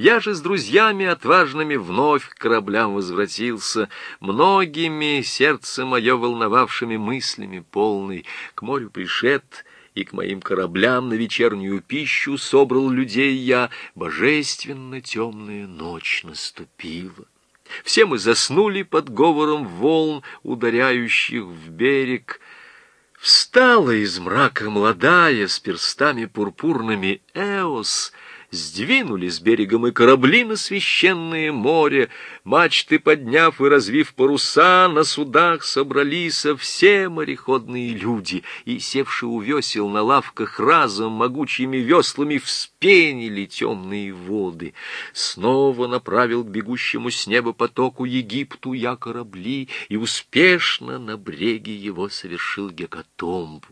Я же с друзьями отважными вновь к кораблям возвратился, многими сердце мое волновавшими мыслями полный, к морю пришед и к моим кораблям на вечернюю пищу собрал людей я, божественно темная ночь наступила. Все мы заснули под говором волн, ударяющих в берег. Встала из мрака молодая с перстами пурпурными Эос — Сдвинули с берегом и корабли на священное море, мачты подняв и развив паруса, на судах собрались все мореходные люди, и, севшие у весел на лавках разом могучими веслами, вспенили темные воды. Снова направил к бегущему с неба потоку Египту я корабли, и успешно на бреге его совершил гекатомбу.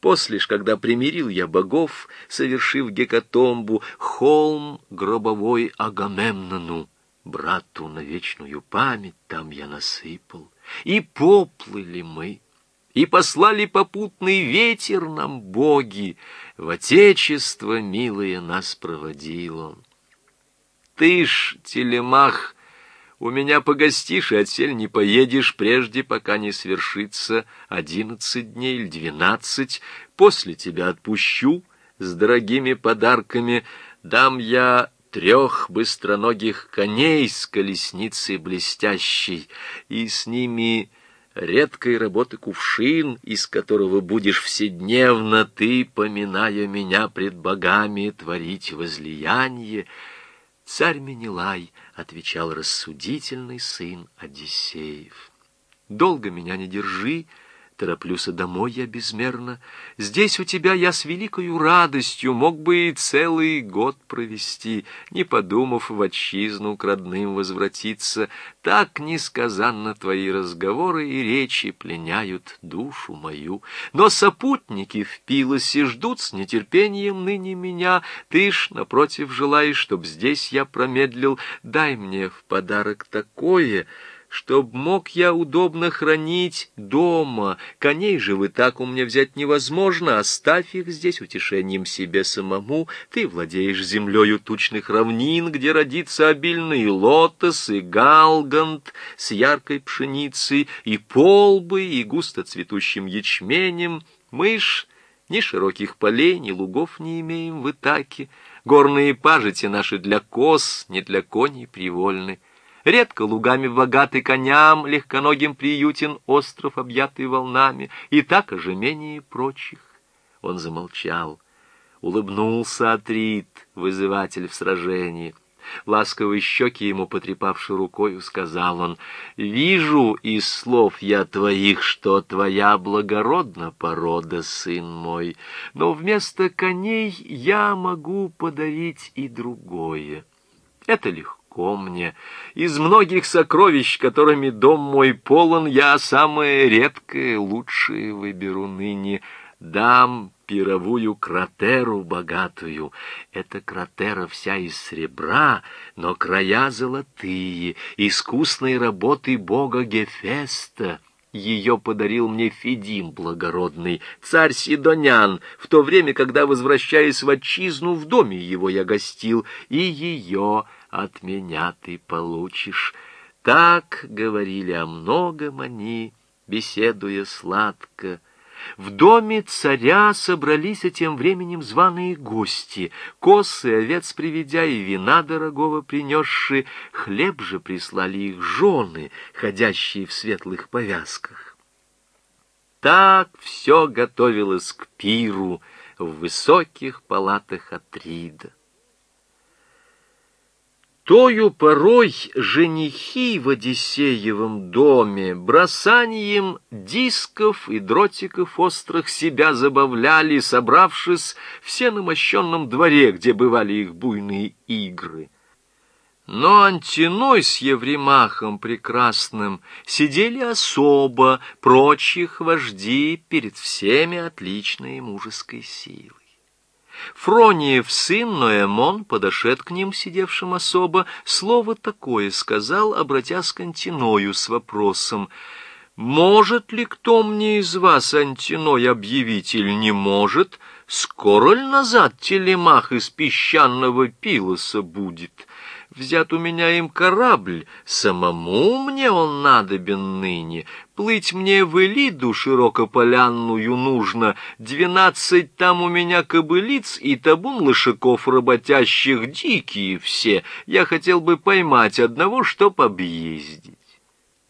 После ж, когда примирил я богов, совершив гекатомбу, холм гробовой Агамемнону, брату на вечную память там я насыпал. И поплыли мы, и послали попутный ветер нам боги, в отечество милое нас проводил он. Ты ж, телемах, у меня погостишь и отсель не поедешь, прежде пока не свершится одиннадцать дней или двенадцать. После тебя отпущу с дорогими подарками. Дам я трех быстроногих коней с колесницей блестящей, и с ними редкой работы кувшин, из которого будешь вседневно ты, поминая меня пред богами, творить возлияние. Царь Менелай —— отвечал рассудительный сын Одиссеев. «Долго меня не держи, тороплюся домой я безмерно. Здесь у тебя я с великою радостью мог бы и целый год провести, не подумав в отчизну к родным возвратиться. Так несказанно твои разговоры и речи пленяют душу мою. Но сопутники в пилосе ждут с нетерпением ныне меня. Ты ж, напротив, желаешь, чтоб здесь я промедлил. Дай мне в подарок такое — чтоб мог я удобно хранить дома. Коней же вы так у меня взять невозможно, оставь их здесь утешением себе самому. Ты владеешь землею тучных равнин, где родится обильный лотос и галгант с яркой пшеницей, и полбы, и густо цветущим ячменем. Мышь ни широких полей, ни лугов не имеем в Итаке. Горные пажити наши для коз, не для коней привольны. Редко лугами богатый коням, легконогим приютен остров, объятый волнами, и так ожименее прочих. Он замолчал. Улыбнулся Атрит, вызыватель в сражении. Ласковые щеки ему потрепавши рукою, сказал он, «Вижу из слов я твоих, что твоя благородна порода, сын мой, но вместо коней я могу подарить и другое. Это легко легко мне. Из многих сокровищ, которыми дом мой полон, я самое редкое, лучшее выберу ныне. Дам пировую кратеру богатую. Эта кратера вся из серебра, но края золотые, искусной работы бога Гефеста. Ее подарил мне Федим благородный, царь Сидонян, в то время, когда, возвращаясь в отчизну, в доме его я гостил, и ее от меня ты получишь. Так говорили о многом они, беседуя сладко. В доме царя собрались тем временем званые гости, косы овец приведя и вина дорогого принесши, хлеб же прислали их жены, ходящие в светлых повязках. Так все готовилось к пиру в высоких палатах Атрида. Тою порой женихи в Одиссеевом доме бросанием дисков и дротиков острых себя забавляли, собравшись все на мощенном дворе, где бывали их буйные игры. Но Антиной с Евремахом прекрасным сидели особо, прочих вожди перед всеми отличной мужеской силой. Фрониев сын Ноэмон, подошед к ним, сидевшим особо, слово такое сказал, обратясь к Антиною с вопросом «Может ли кто мне из вас, Антиной, объявить или не может, скоро ли назад телемах из песчаного пилоса будет? Взят у меня им корабль, самому мне он надобен ныне. Плыть мне в Элиду широкополянную нужно, двенадцать там у меня кобылиц и табун лошаков работящих дикие все. Я хотел бы поймать одного, чтоб объездить.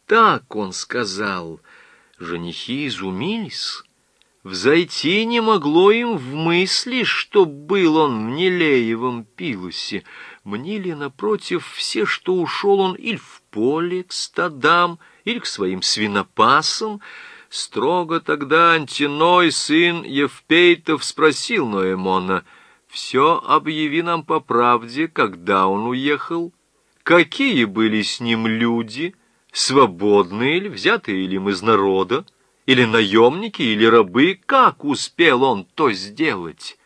Так он сказал. Женихи изумились. Взойти не могло им в мысли, что был он в Нелеевом пилусе. Мнили, напротив, все, что ушел он или в поле к стадам, или к своим свинопасам. Строго тогда Антиной, сын Евпейтов, спросил Ноэмона, «Все объяви нам по правде, когда он уехал, какие были с ним люди, свободные или взятые ли им из народа, или наемники, или рабы, как успел он то сделать?»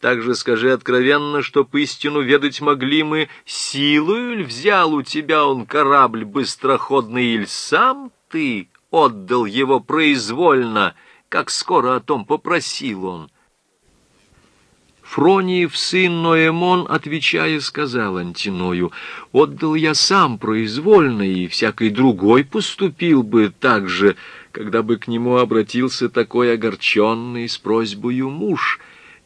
Также скажи откровенно, чтоб истину ведать могли мы, силою ль взял у тебя он корабль быстроходный, или сам ты отдал его произвольно, как скоро о том попросил он. Фрониев сын Ноэмон, отвечая, сказал Антиною, «Отдал я сам произвольно, и всякий другой поступил бы так же, когда бы к нему обратился такой огорченный с просьбою муж».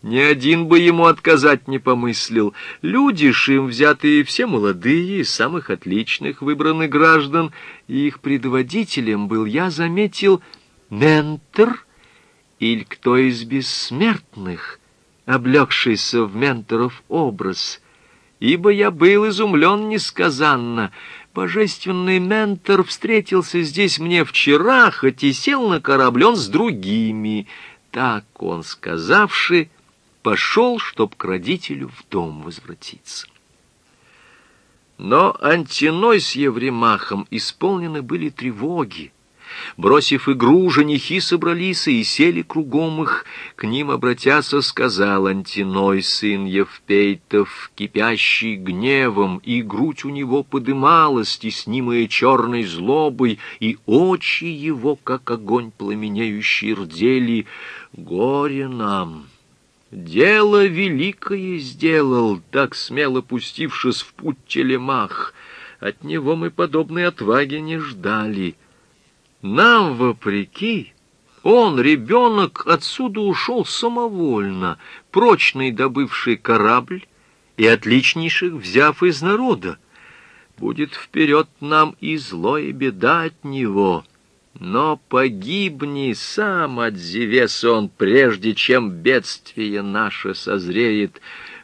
Ни один бы ему отказать не помыслил. Люди ж им взятые все молодые, из самых отличных выбранных граждан, и их предводителем был, я заметил, ментор или кто из бессмертных, облегшийся в менторов образ. Ибо я был изумлен несказанно. Божественный ментор встретился здесь мне вчера, хоть и сел на корабль он с другими. Так он, сказавший, пошел, чтоб к родителю в дом возвратиться. Но Антиной с Евремахом исполнены были тревоги. Бросив игру, женихи собрались и сели кругом их. К ним, обратяся, сказал Антиной, сын Евпейтов, кипящий гневом, и грудь у него подымалась, теснимая черной злобой, и очи его, как огонь пламенеющий, рдели. «Горе нам!» Дело великое сделал, так смело пустившись в путь телемах. От него мы подобной отваги не ждали. Нам, вопреки, он, ребенок, отсюда ушел самовольно, прочный добывший корабль и отличнейших взяв из народа. Будет вперед нам и зло, и беда от него». Но погибни сам от Зевеса он, прежде чем бедствие наше созреет.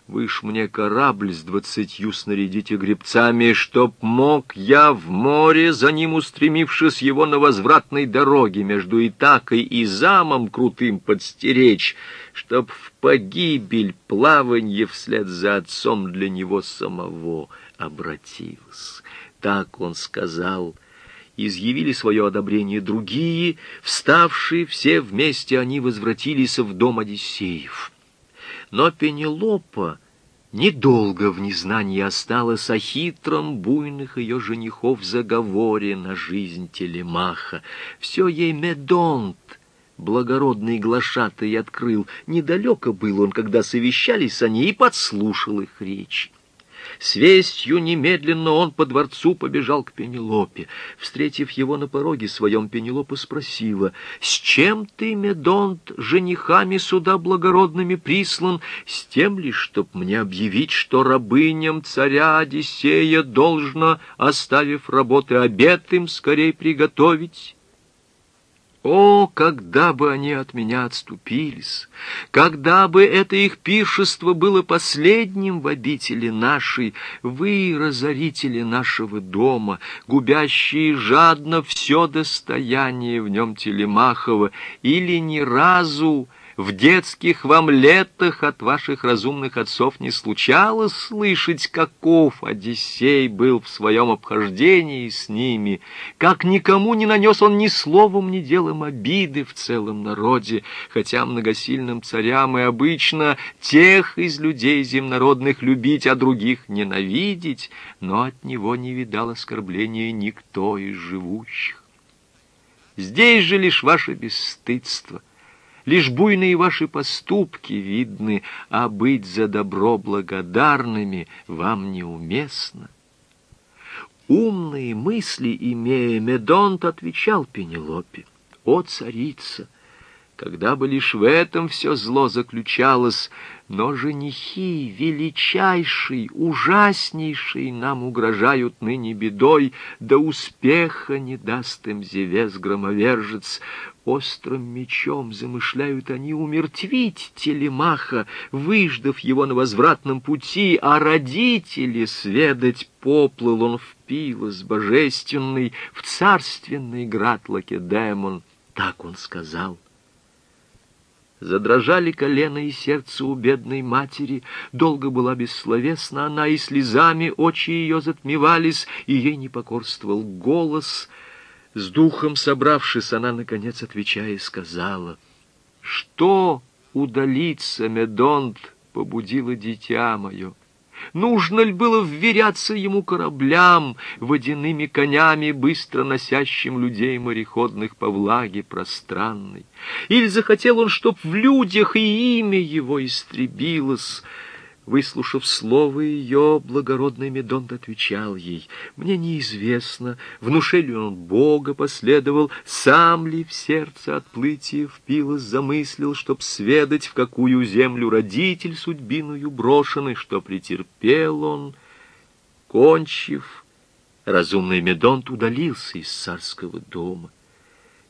Вы ж мне корабль с двадцатью снарядите гребцами, чтоб мог я в море, за ним устремившись его на возвратной дороге между Итакой и замом крутым подстеречь, чтоб в погибель плаванье вслед за отцом для него самого обратилось. Так он сказал — изъявили свое одобрение другие, вставшие все вместе они возвратились в дом Одиссеев. Но Пенелопа недолго в незнании осталась о хитром буйных ее женихов заговоре на жизнь Телемаха. Все ей Медонт, благородный глашатый, открыл. Недалеко был он, когда совещались они, и подслушал их речь. С вестью немедленно он по дворцу побежал к Пенелопе. Встретив его на пороге своем, Пенелопа спросила, «С чем ты, Медонт, женихами сюда благородными прислан? С тем ли, чтоб мне объявить, что рабыням царя Одиссея должно, оставив работы, обед им скорей приготовить?» О, когда бы они от меня отступились! Когда бы это их пиршество было последним в обители нашей, вы, разорители нашего дома, губящие жадно все достояние в нем Телемахова, или ни разу в детских вам летах от ваших разумных отцов не случалось слышать, каков Одиссей был в своем обхождении с ними, как никому не нанес он ни словом, ни делом обиды в целом народе, хотя многосильным царям и обычно тех из людей земнородных любить, а других ненавидеть, но от него не видал оскорбления никто из живущих. Здесь же лишь ваше бесстыдство — лишь буйные ваши поступки видны, а быть за добро благодарными вам неуместно. Умные мысли имея, Медонт отвечал Пенелопе, «О, царица!» когда бы лишь в этом все зло заключалось, но женихи, величайший, ужаснейший, нам угрожают ныне бедой, да успеха не даст им Зевес-громовержец. Острым мечом замышляют они умертвить телемаха, выждав его на возвратном пути, а родители сведать поплыл он в пилос божественный, в царственный град Лакедемон. Так он сказал. Задрожали колено и сердце у бедной матери. Долго была бессловесна она, и слезами очи ее затмевались, и ей не покорствовал голос. С духом собравшись, она, наконец, отвечая, сказала, «Что удалиться, Медонт, побудило дитя мое?» Нужно ли было вверяться ему кораблям, водяными конями, быстро носящим людей мореходных по влаге пространной? Или захотел он, чтоб в людях и имя его истребилось? Выслушав слово ее, благородный Медонт отвечал ей, «Мне неизвестно, внушили он Бога последовал, сам ли в сердце отплытие впилось, замыслил, чтоб сведать, в какую землю родитель судьбиную брошенный, что претерпел он». Кончив, разумный Медонт удалился из царского дома.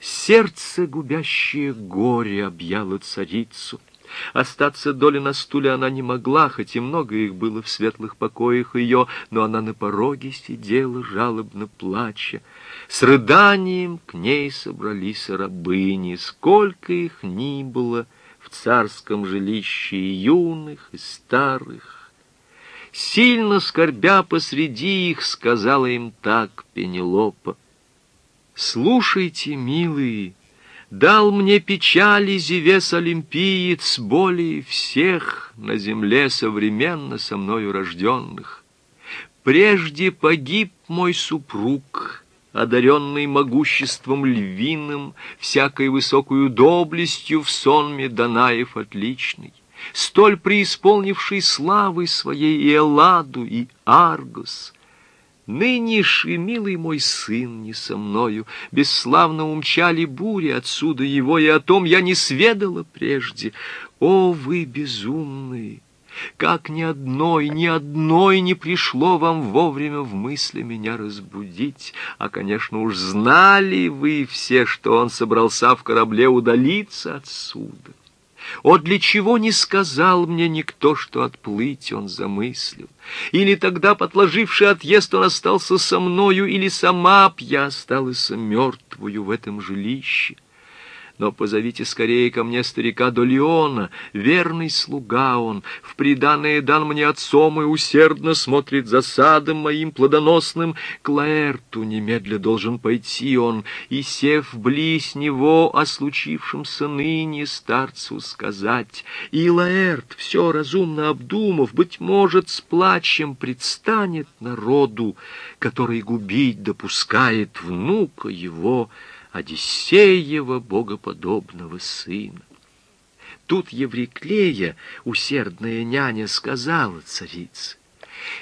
Сердце, губящее горе, объяло царицу — Остаться доли на стуле она не могла, хоть и много их было в светлых покоях ее, но она на пороге сидела, жалобно плача. С рыданием к ней собрались рабыни, сколько их ни было в царском жилище и юных, и старых. Сильно скорбя посреди их, сказала им так Пенелопа. «Слушайте, милые, Дал мне печали Зевес Олимпиец более всех на земле современно со мною рожденных. Прежде погиб мой супруг, одаренный могуществом львиным, всякой высокую доблестью в сонме Данаев отличный, столь преисполнивший славы своей и Элладу, и Аргос — Нынешний, милый мой сын, не со мною, Бесславно умчали бури отсюда его, И о том я не сведала прежде. О, вы безумные! Как ни одной, ни одной не пришло вам вовремя в мысли меня разбудить. А, конечно, уж знали вы все, что он собрался в корабле удалиться отсюда. О, для чего не сказал мне никто, что отплыть он замыслил? Или тогда, подложивший отъезд, он остался со мною, или сама б я осталась мертвую в этом жилище? Но позовите скорее ко мне старика Долеона, верный слуга он, в приданное дан мне отцом и усердно смотрит за садом моим плодоносным. К Лаэрту немедля должен пойти он, и, сев близ него о случившемся ныне старцу сказать. И Лаэрт, все разумно обдумав, быть может, с плачем предстанет народу, который губить допускает внука его, Одиссеева богоподобного сына. Тут Евриклея, усердная няня, сказала царице,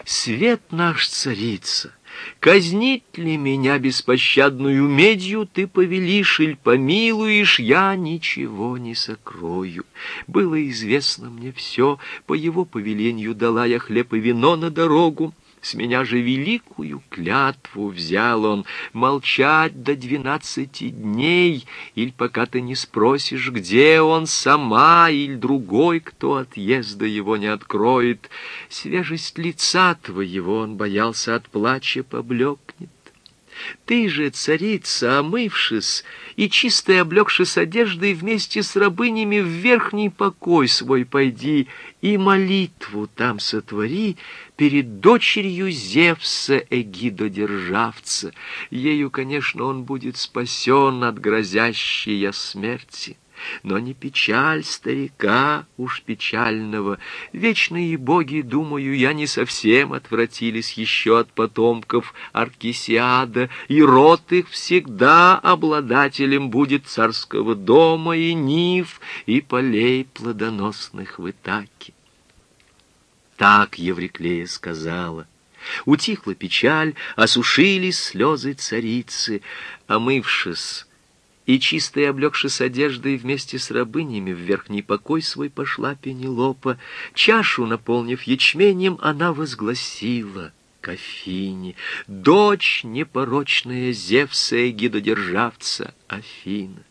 «Свет наш, царица, казнить ли меня беспощадную медью ты повелишь или помилуешь, я ничего не сокрою. Было известно мне все, по его повелению дала я хлеб и вино на дорогу, с меня же великую клятву взял он молчать до двенадцати дней, или пока ты не спросишь, где он сама, или другой, кто отъезда его не откроет. Свежесть лица твоего он боялся от плача поблекнет. Ты же, царица, омывшись и чистой облегшись одеждой, вместе с рабынями в верхний покой свой пойди и молитву там сотвори перед дочерью Зевса Эгидодержавца. Ею, конечно, он будет спасен от грозящей смерти. но не печаль старика уж печального. Вечные боги, думаю, я не совсем отвратились еще от потомков Аркисиада, и род их всегда обладателем будет царского дома и нив, и полей плодоносных в Итаке. Так Евриклея сказала. Утихла печаль, осушились слезы царицы, омывшись, и чистой облегшись одеждой вместе с рабынями в верхний покой свой пошла Пенелопа. Чашу, наполнив ячменем, она возгласила к Афине, дочь непорочная Зевса и гидодержавца Афина.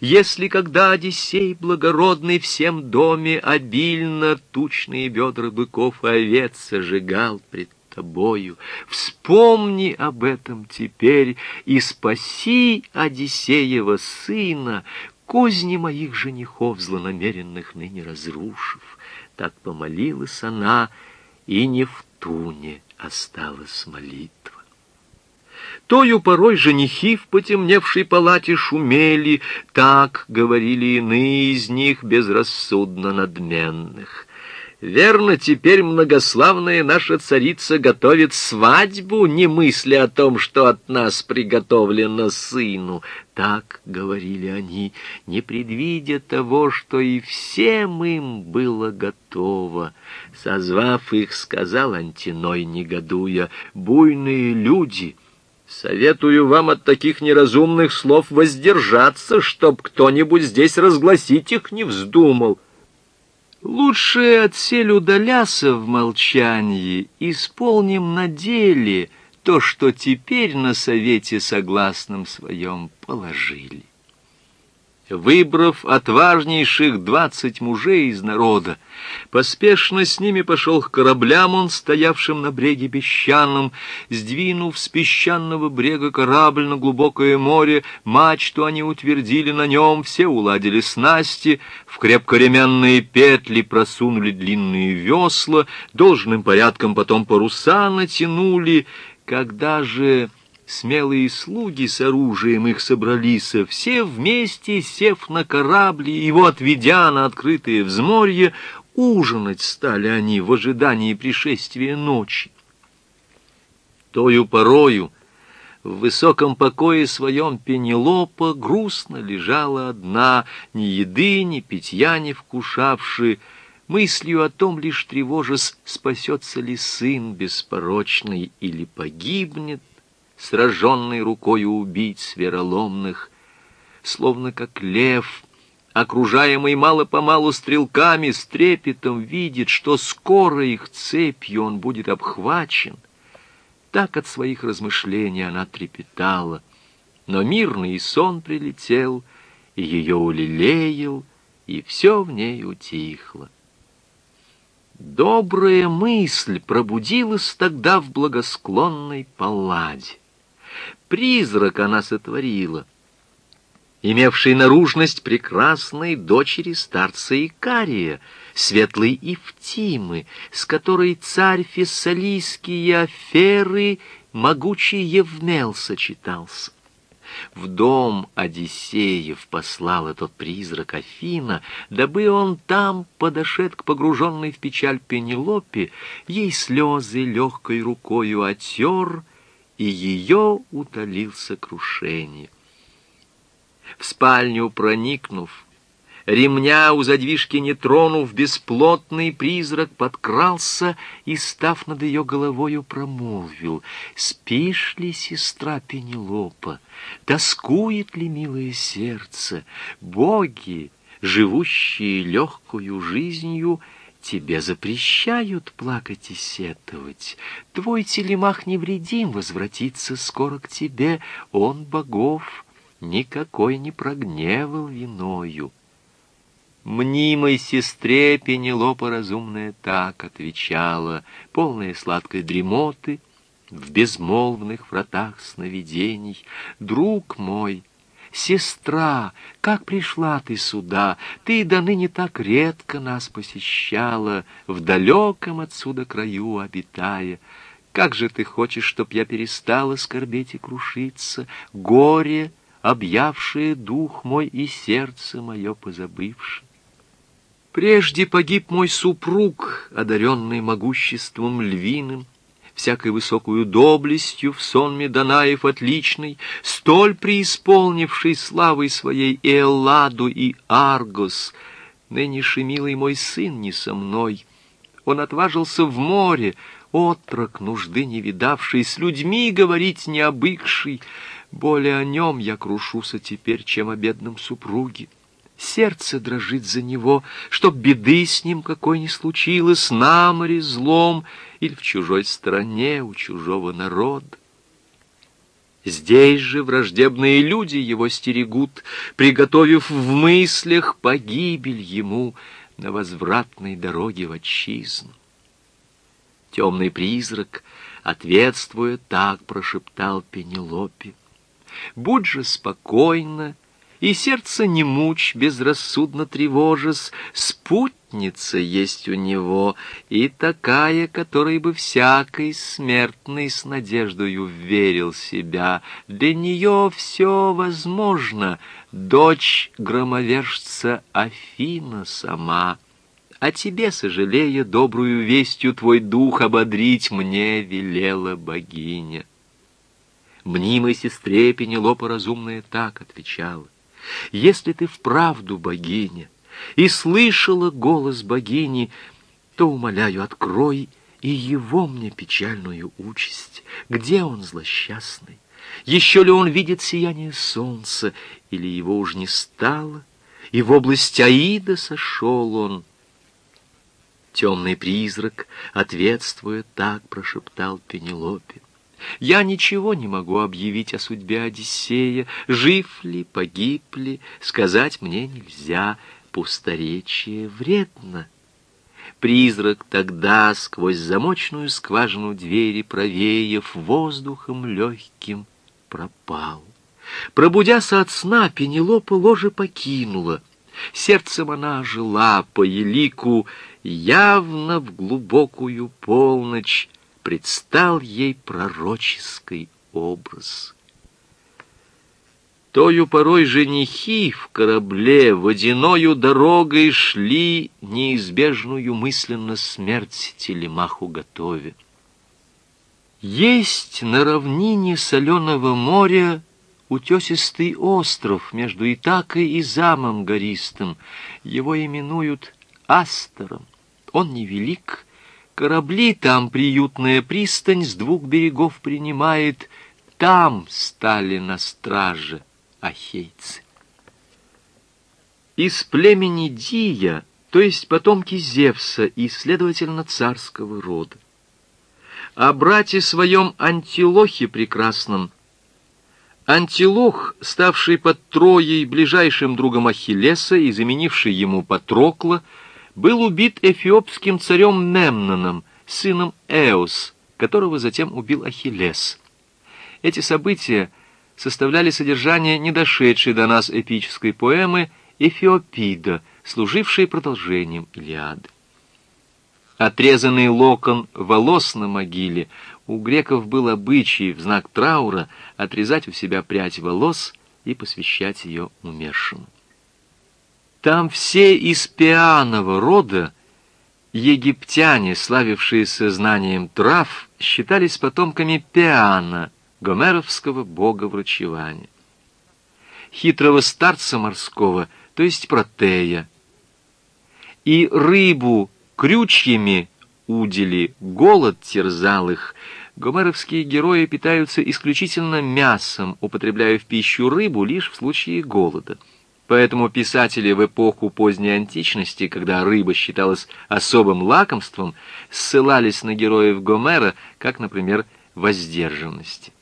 Если когда Одиссей благородный всем доме обильно тучные бедра быков и овец сожигал пред тобою. Вспомни об этом теперь и спаси Одиссеева сына, козни моих женихов злонамеренных ныне разрушив. Так помолилась она, и не в туне осталась молитва. Тою порой женихи в потемневшей палате шумели, так говорили иные из них безрассудно надменных. Верно, теперь многославная наша царица готовит свадьбу, не мысля о том, что от нас приготовлено сыну. Так говорили они, не предвидя того, что и всем им было готово. Созвав их, сказал Антиной, негодуя, «Буйные люди!» Советую вам от таких неразумных слов воздержаться, чтоб кто-нибудь здесь разгласить их не вздумал. Лучше отсель удаляся в молчании, исполним на деле то, что теперь на совете согласном своем положили. Выбрав отважнейших двадцать мужей из народа, поспешно с ними пошел к кораблям он, стоявшим на бреге песчаном, сдвинув с песчаного брега корабль на глубокое море, мачту они утвердили на нем, все уладили снасти, в крепкоременные петли просунули длинные весла, должным порядком потом паруса натянули, когда же... Смелые слуги с оружием их собрались, все вместе, сев на корабль, его отведя на открытое взморье, ужинать стали они в ожидании пришествия ночи. Тою порою в высоком покое своем Пенелопа грустно лежала одна, ни еды, ни питья не вкушавши, мыслью о том лишь тревожась, спасется ли сын беспорочный или погибнет, сраженный рукою убийц вероломных, словно как лев, окружаемый мало-помалу стрелками, с трепетом видит, что скоро их цепью он будет обхвачен. Так от своих размышлений она трепетала, но мирный сон прилетел, и ее улелеял, и все в ней утихло. Добрая мысль пробудилась тогда в благосклонной палладе призрак она сотворила, имевший наружность прекрасной дочери старца Икария, светлой Ифтимы, с которой царь Фессалийский Аферы могучий Евмел сочетался. В дом Одиссеев послал тот призрак Афина, дабы он там, подошед к погруженной в печаль Пенелопе, ей слезы легкой рукою отер и ее утолил сокрушение. В спальню проникнув, ремня у задвижки не тронув, бесплотный призрак подкрался и, став над ее головою, промолвил, «Спишь ли, сестра Пенелопа? Тоскует ли милое сердце? Боги, живущие легкую жизнью, — Тебе запрещают плакать и сетовать. Твой телемах невредим возвратится скоро к тебе. Он богов никакой не прогневал виною. Мнимой сестре Пенелопа разумная так отвечала, полная сладкой дремоты, в безмолвных вратах сновидений. Друг мой, Сестра, как пришла ты сюда? Ты до ныне так редко нас посещала, В далеком отсюда краю обитая. Как же ты хочешь, чтоб я перестала скорбеть и крушиться? Горе объявшие дух мой и сердце мое позабывшее. Прежде погиб мой супруг, одаренный могуществом львиным, всякой высокую доблестью в сонме Данаев отличный, столь преисполнивший славой своей и Элладу, и Аргос. Нынешний милый мой сын не со мной. Он отважился в море, отрок, нужды не видавший, с людьми говорить не обыкший. Более о нем я крушуся теперь, чем о бедном супруге. Сердце дрожит за него, чтоб беды с ним какой ни случилось, на море злом или в чужой стране у чужого народа. Здесь же враждебные люди его стерегут, приготовив в мыслях погибель ему на возвратной дороге в отчизну. Темный призрак, ответствуя, так прошептал Пенелопе. «Будь же спокойна, и сердце не мучь, безрассудно тревожась, спутница есть у него, и такая, которой бы всякий смертный с надеждою верил себя. Для нее все возможно, дочь громовержца Афина сама. А тебе, сожалея, добрую вестью твой дух ободрить мне велела богиня. Мнимой сестре Пенелопа разумная так отвечала. Если ты вправду богиня и слышала голос богини, то, умоляю, открой и его мне печальную участь. Где он злосчастный? Еще ли он видит сияние солнца, или его уж не стало, и в область Аида сошел он? Темный призрак, ответствуя, так прошептал Пенелопе. Я ничего не могу объявить о судьбе Одиссея. Жив ли, погиб ли, сказать мне нельзя. Пусторечие вредно. Призрак тогда сквозь замочную скважину двери, провеяв воздухом легким, пропал. Пробудяся от сна, Пенелопа ложе покинула. Сердцем она жила по елику, явно в глубокую полночь, предстал ей пророческий образ. Тою порой женихи в корабле водяною дорогой шли неизбежную мысленно смерть телемаху готове. Есть на равнине соленого моря утесистый остров между Итакой и замом гористым. Его именуют Астером. Он невелик, Корабли там приютная пристань с двух берегов принимает, там стали на страже ахейцы. Из племени Дия, то есть потомки Зевса и, следовательно, царского рода. О брате своем Антилохе прекрасном Антилох, ставший под Троей ближайшим другом Ахиллеса и заменивший ему Патрокла, был убит эфиопским царем Мемноном, сыном Эос, которого затем убил Ахиллес. Эти события составляли содержание недошедшей до нас эпической поэмы «Эфиопида», служившей продолжением Илиады. Отрезанный локон волос на могиле у греков был обычай в знак траура отрезать у себя прядь волос и посвящать ее умершему. Там все из пианого рода египтяне, славившиеся знанием трав, считались потомками Пиана, гомеровского бога врачевания. Хитрого старца морского, то есть протея. И рыбу крючьями удили, голод терзал их. Гомеровские герои питаются исключительно мясом, употребляя в пищу рыбу лишь в случае голода. Поэтому писатели в эпоху поздней античности, когда рыба считалась особым лакомством, ссылались на героев Гомера, как, например, воздержанности.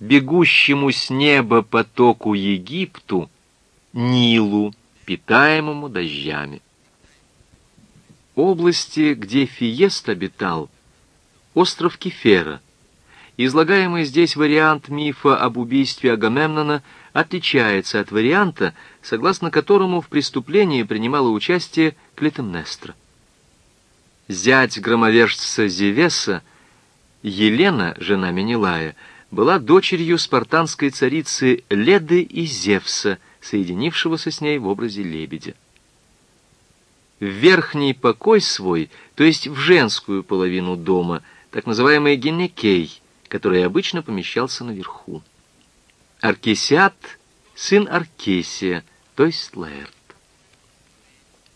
Бегущему с неба потоку Египту, Нилу, питаемому дождями. Области, где Фиест обитал, остров Кефера. Излагаемый здесь вариант мифа об убийстве Агамемнона – отличается от варианта, согласно которому в преступлении принимала участие Клитемнестра. Зять громовержца Зевеса, Елена, жена Менелая, была дочерью спартанской царицы Леды и Зевса, соединившегося с ней в образе лебедя. В верхний покой свой, то есть в женскую половину дома, так называемый генекей, который обычно помещался наверху. Аркесиат — сын Аркесия, то есть Лаэрт.